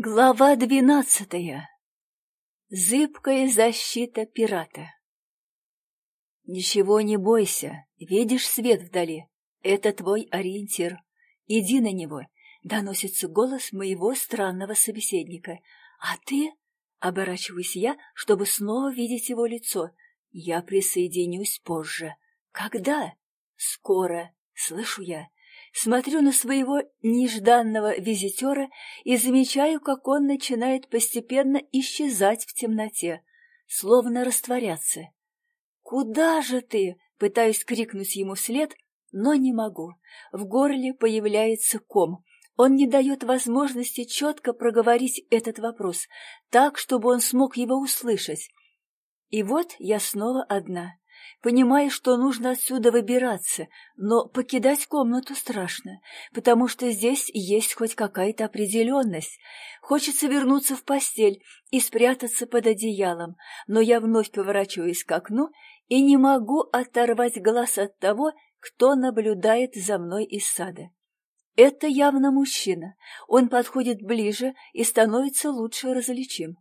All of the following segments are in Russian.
Глава двенадцатая. Зыбкая защита пирата. Ничего не бойся, видишь свет вдали. Это твой ориентир. Иди на него. Доносится голос моего странного собеседника. А ты? Оборачиваюсь я, чтобы снова видеть его лицо. Я присоединюсь позже. Когда? Скоро, слышу я. Смотрю на своего нежданного визитера и замечаю, как он начинает постепенно исчезать в темноте, словно растворяться. «Куда же ты?» — пытаюсь крикнуть ему вслед, но не могу. В горле появляется ком. Он не дает возможности четко проговорить этот вопрос, так, чтобы он смог его услышать. И вот я снова одна понимая, что нужно отсюда выбираться, но покидать комнату страшно, потому что здесь есть хоть какая-то определенность. Хочется вернуться в постель и спрятаться под одеялом, но я вновь поворачиваюсь к окну и не могу оторвать глаз от того, кто наблюдает за мной из сада. Это явно мужчина. Он подходит ближе и становится лучше различим.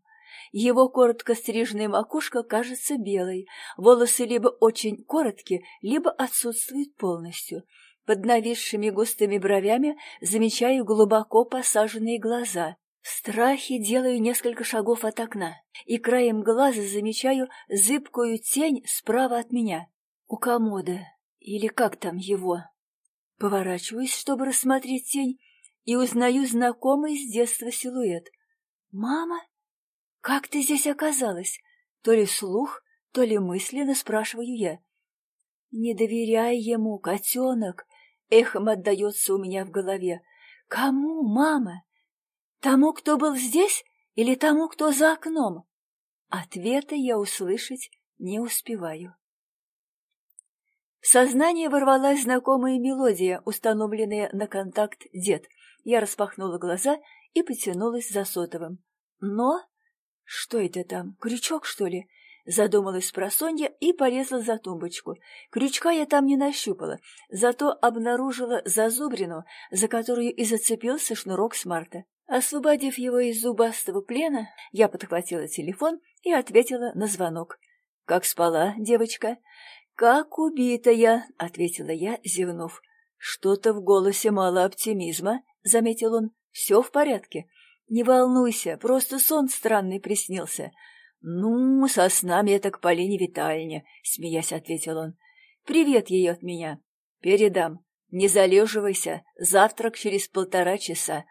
Его коротко стриженная макушка кажется белой, волосы либо очень короткие, либо отсутствуют полностью. Под нависшими густыми бровями замечаю глубоко посаженные глаза. В страхе делаю несколько шагов от окна и краем глаза замечаю зыбкую тень справа от меня. У комода, или как там его. Поворачиваюсь, чтобы рассмотреть тень, и узнаю знакомый с детства силуэт. «Мама?» «Как ты здесь оказалась?» То ли слух, то ли мысленно спрашиваю я. «Не доверяй ему, котенок!» — эхом отдается у меня в голове. «Кому, мама? Тому, кто был здесь, или тому, кто за окном?» Ответа я услышать не успеваю. В сознание ворвалась знакомая мелодия, установленная на контакт дед. Я распахнула глаза и потянулась за сотовым. Но «Что это там, крючок, что ли?» Задумалась просонья и полезла за тумбочку. Крючка я там не нащупала, зато обнаружила зазубрину, за которую и зацепился шнурок смарта. Освободив его из зубастого плена, я подхватила телефон и ответила на звонок. «Как спала, девочка?» «Как убитая», — ответила я, зевнув. «Что-то в голосе мало оптимизма», — заметил он. «Все в порядке?» «Не волнуйся, просто сон странный приснился». «Ну, со снами это к Полине Витальне», — смеясь ответил он. «Привет ей от меня. Передам. Не залеживайся, завтрак через полтора часа».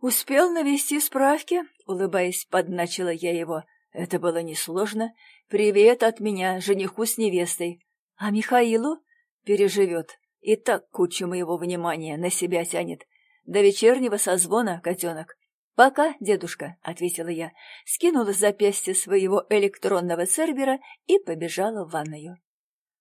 «Успел навести справки?» — улыбаясь, подначила я его. Это было несложно. «Привет от меня, жениху с невестой». «А Михаилу?» «Переживет. И так кучу моего внимания на себя тянет. До вечернего созвона, котенок. «Пока, дедушка», — ответила я, скинула с запястья своего электронного сервера и побежала в ванную.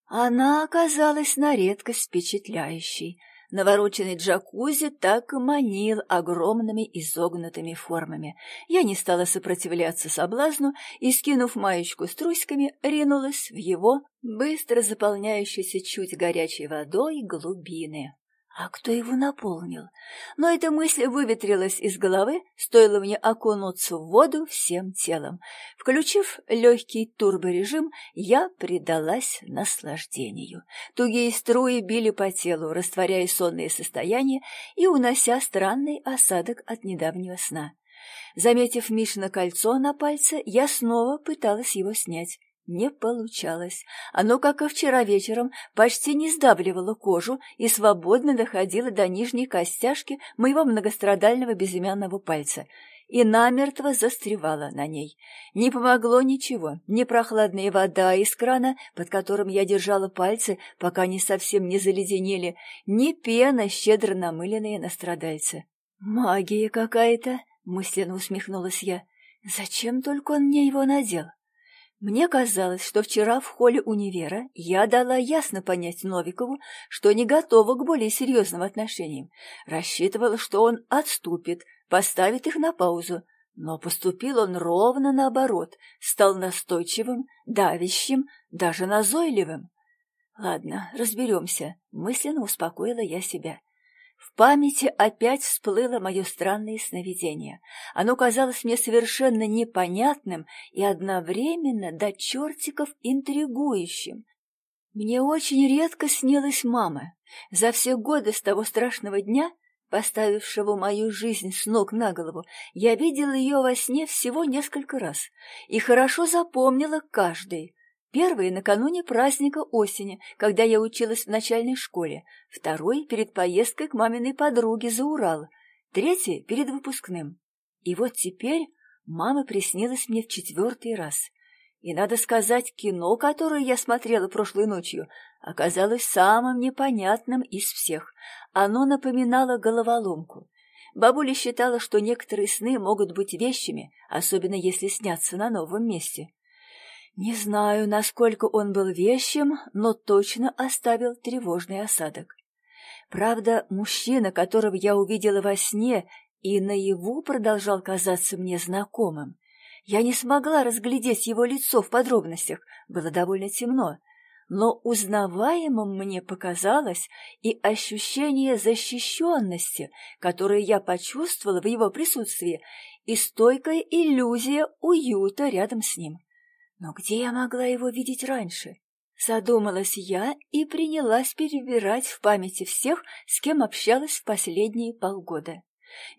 Она оказалась на редкость впечатляющей. Навороченный джакузи так и манил огромными изогнутыми формами. Я не стала сопротивляться соблазну и, скинув маечку с трусиками, ринулась в его, быстро заполняющийся чуть горячей водой, глубины. А кто его наполнил? Но эта мысль выветрилась из головы, стоило мне окунуться в воду всем телом. Включив легкий турборежим, я предалась наслаждению. Тугие струи били по телу, растворяя сонные состояния и унося странный осадок от недавнего сна. Заметив Мишина кольцо на пальце, я снова пыталась его снять. Не получалось. Оно, как и вчера вечером, почти не сдавливало кожу и свободно доходило до нижней костяшки моего многострадального безымянного пальца и намертво застревало на ней. Не помогло ничего, ни прохладная вода из крана, под которым я держала пальцы, пока они совсем не заледенели, ни пена, щедро намыленная на страдальце. «Магия какая-то!» — мысленно усмехнулась я. «Зачем только он мне его надел?» Мне казалось, что вчера в холле универа я дала ясно понять Новикову, что не готова к более серьезным отношениям. Рассчитывала, что он отступит, поставит их на паузу. Но поступил он ровно наоборот, стал настойчивым, давящим, даже назойливым. Ладно, разберемся, мысленно успокоила я себя. В памяти опять всплыло мое странное сновидение. Оно казалось мне совершенно непонятным и одновременно до чертиков интригующим. Мне очень редко снилась мама. За все годы с того страшного дня, поставившего мою жизнь с ног на голову, я видела ее во сне всего несколько раз и хорошо запомнила каждый. Первый — накануне праздника осени, когда я училась в начальной школе, второй — перед поездкой к маминой подруге за Урал, третий — перед выпускным. И вот теперь мама приснилась мне в четвертый раз. И, надо сказать, кино, которое я смотрела прошлой ночью, оказалось самым непонятным из всех. Оно напоминало головоломку. Бабуля считала, что некоторые сны могут быть вещами, особенно если снятся на новом месте. Не знаю, насколько он был вещим, но точно оставил тревожный осадок. Правда, мужчина, которого я увидела во сне и наяву продолжал казаться мне знакомым. Я не смогла разглядеть его лицо в подробностях, было довольно темно, но узнаваемым мне показалось и ощущение защищенности, которое я почувствовала в его присутствии, и стойкая иллюзия уюта рядом с ним. Но где я могла его видеть раньше? Задумалась я и принялась перебирать в памяти всех, с кем общалась в последние полгода.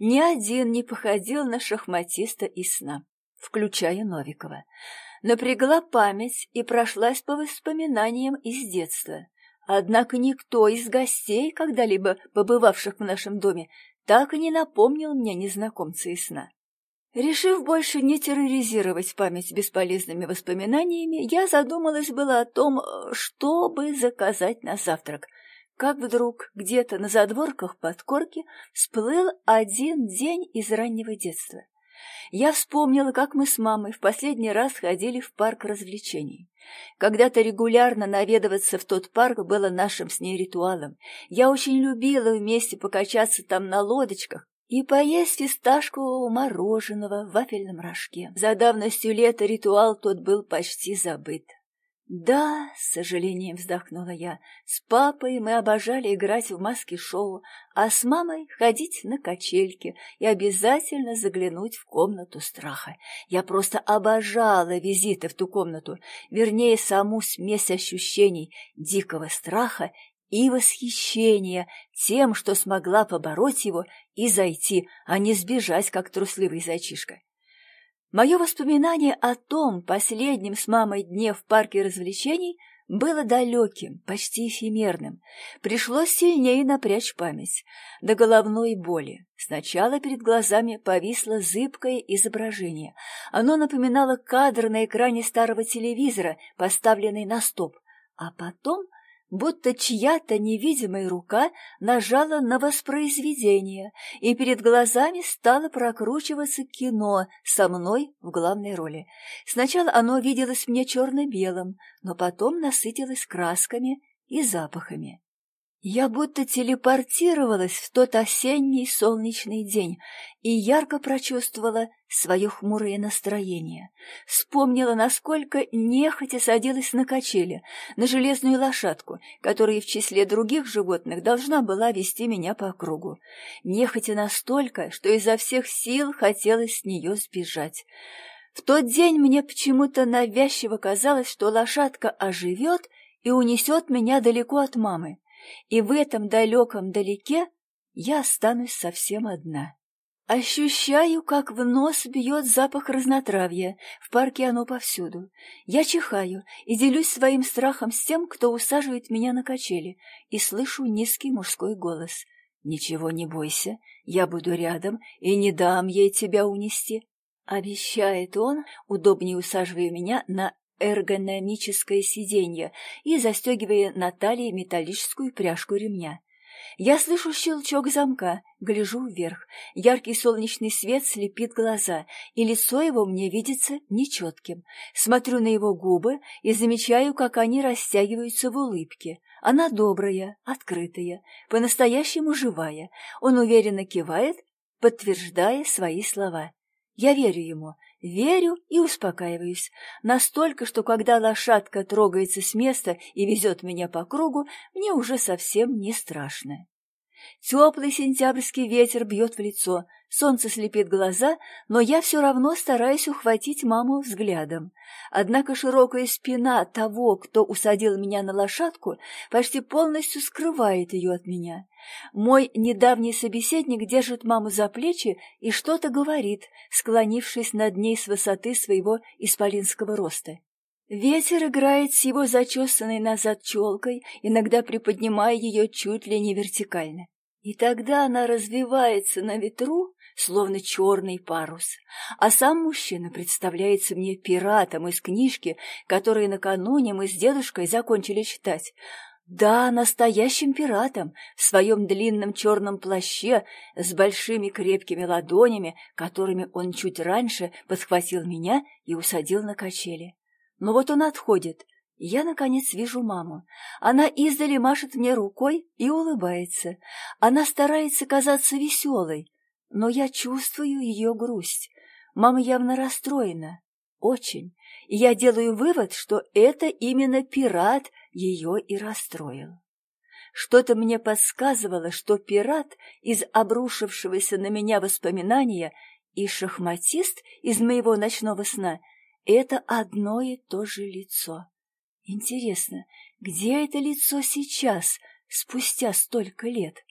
Ни один не походил на шахматиста из сна, включая Новикова. Напрягла память и прошлась по воспоминаниям из детства. Однако никто из гостей, когда-либо побывавших в нашем доме, так и не напомнил мне незнакомца из сна. Решив больше не терроризировать память бесполезными воспоминаниями, я задумалась было о том, чтобы заказать на завтрак, как вдруг где-то на задворках подкорки всплыл один день из раннего детства. Я вспомнила, как мы с мамой в последний раз ходили в парк развлечений. Когда-то регулярно наведываться в тот парк было нашим с ней ритуалом. Я очень любила вместе покачаться там на лодочках, и поесть фисташкового мороженого в вафельном рожке. За давностью лета ритуал тот был почти забыт. «Да», — с сожалением вздохнула я, — «с папой мы обожали играть в маски-шоу, а с мамой ходить на качельки и обязательно заглянуть в комнату страха. Я просто обожала визиты в ту комнату, вернее, саму смесь ощущений дикого страха и восхищение тем, что смогла побороть его и зайти, а не сбежать, как трусливый зайчишка. Мое воспоминание о том последнем с мамой дне в парке развлечений было далеким, почти эфемерным. Пришлось сильнее напрячь память. До головной боли. Сначала перед глазами повисло зыбкое изображение. Оно напоминало кадр на экране старого телевизора, поставленный на стоп. А потом будто чья-то невидимая рука нажала на воспроизведение, и перед глазами стало прокручиваться кино со мной в главной роли. Сначала оно виделось мне черно-белым, но потом насытилось красками и запахами. Я будто телепортировалась в тот осенний солнечный день и ярко прочувствовала свое хмурое настроение. Вспомнила, насколько нехотя садилась на качели, на железную лошадку, которая в числе других животных должна была вести меня по кругу. Нехотя настолько, что изо всех сил хотелось с нее сбежать. В тот день мне почему-то навязчиво казалось, что лошадка оживет и унесет меня далеко от мамы и в этом далеком далеке я останусь совсем одна. Ощущаю, как в нос бьет запах разнотравья, в парке оно повсюду. Я чихаю и делюсь своим страхом с тем, кто усаживает меня на качели, и слышу низкий мужской голос. «Ничего не бойся, я буду рядом и не дам ей тебя унести», — обещает он, удобнее усаживая меня на эргономическое сиденье и застегивая на талии металлическую пряжку ремня. Я слышу щелчок замка, гляжу вверх. Яркий солнечный свет слепит глаза, и лицо его мне видится нечетким. Смотрю на его губы и замечаю, как они растягиваются в улыбке. Она добрая, открытая, по-настоящему живая. Он уверенно кивает, подтверждая свои слова. Я верю ему, Верю и успокаиваюсь. Настолько, что когда лошадка трогается с места и везет меня по кругу, мне уже совсем не страшно. Теплый сентябрьский ветер бьет в лицо, солнце слепит глаза, но я все равно стараюсь ухватить маму взглядом. Однако широкая спина того, кто усадил меня на лошадку, почти полностью скрывает ее от меня. Мой недавний собеседник держит маму за плечи и что-то говорит, склонившись над ней с высоты своего исполинского роста. Ветер играет с его зачесанной назад челкой, иногда приподнимая ее чуть ли не вертикально. И тогда она развивается на ветру, словно черный парус. А сам мужчина представляется мне пиратом из книжки, которую накануне мы с дедушкой закончили читать. Да, настоящим пиратом, в своем длинном черном плаще, с большими крепкими ладонями, которыми он чуть раньше подхватил меня и усадил на качели. Но вот он отходит. Я, наконец, вижу маму. Она издали машет мне рукой и улыбается. Она старается казаться веселой, но я чувствую ее грусть. Мама явно расстроена. Очень. И я делаю вывод, что это именно пират ее и расстроил. Что-то мне подсказывало, что пират из обрушившегося на меня воспоминания и шахматист из моего ночного сна — это одно и то же лицо. Интересно, где это лицо сейчас, спустя столько лет?